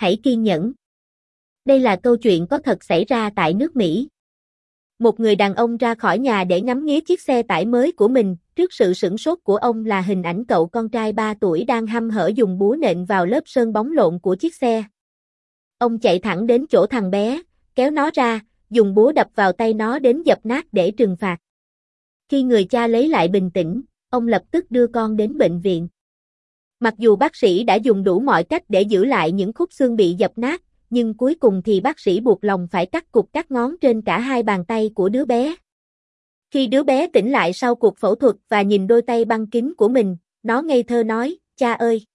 Hãy kiên nhẫn. Đây là câu chuyện có thật xảy ra tại nước Mỹ. Một người đàn ông ra khỏi nhà để ngắm nghía chiếc xe tải mới của mình, trước sự sửng sốt của ông là hình ảnh cậu con trai 3 tuổi đang hăm hở dùng búa nện vào lớp sơn bóng lộn của chiếc xe. Ông chạy thẳng đến chỗ thằng bé, kéo nó ra, dùng búa đập vào tay nó đến dập nát để trừng phạt. Khi người cha lấy lại bình tĩnh, ông lập tức đưa con đến bệnh viện. Mặc dù bác sĩ đã dùng đủ mọi cách để giữ lại những khúc xương bị dập nát, nhưng cuối cùng thì bác sĩ buộc lòng phải cắt cục các ngón trên cả hai bàn tay của đứa bé. Khi đứa bé tỉnh lại sau cuộc phẫu thuật và nhìn đôi tay băng kính của mình, nó ngây thơ nói, cha ơi!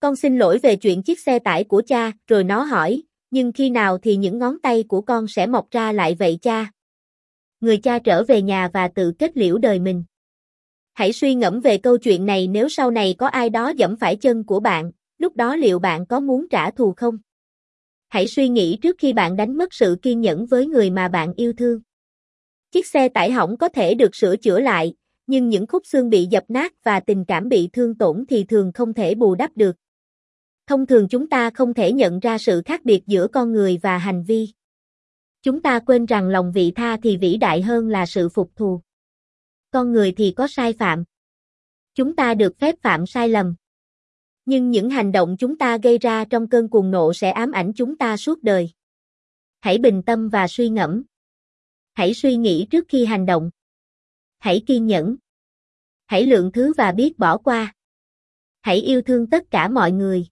Con xin lỗi về chuyện chiếc xe tải của cha, rồi nó hỏi, nhưng khi nào thì những ngón tay của con sẽ mọc ra lại vậy cha? Người cha trở về nhà và tự kết liễu đời mình. Hãy suy ngẫm về câu chuyện này nếu sau này có ai đó dẫm phải chân của bạn, lúc đó liệu bạn có muốn trả thù không? Hãy suy nghĩ trước khi bạn đánh mất sự kiên nhẫn với người mà bạn yêu thương. Chiếc xe tải hỏng có thể được sửa chữa lại, nhưng những khúc xương bị dập nát và tình cảm bị thương tổn thì thường không thể bù đắp được. Thông thường chúng ta không thể nhận ra sự khác biệt giữa con người và hành vi. Chúng ta quên rằng lòng vị tha thì vĩ đại hơn là sự phục thù. Con người thì có sai phạm. Chúng ta được phép phạm sai lầm. Nhưng những hành động chúng ta gây ra trong cơn cuồng nộ sẽ ám ảnh chúng ta suốt đời. Hãy bình tâm và suy ngẫm. Hãy suy nghĩ trước khi hành động. Hãy kiên nhẫn. Hãy lượng thứ và biết bỏ qua. Hãy yêu thương tất cả mọi người.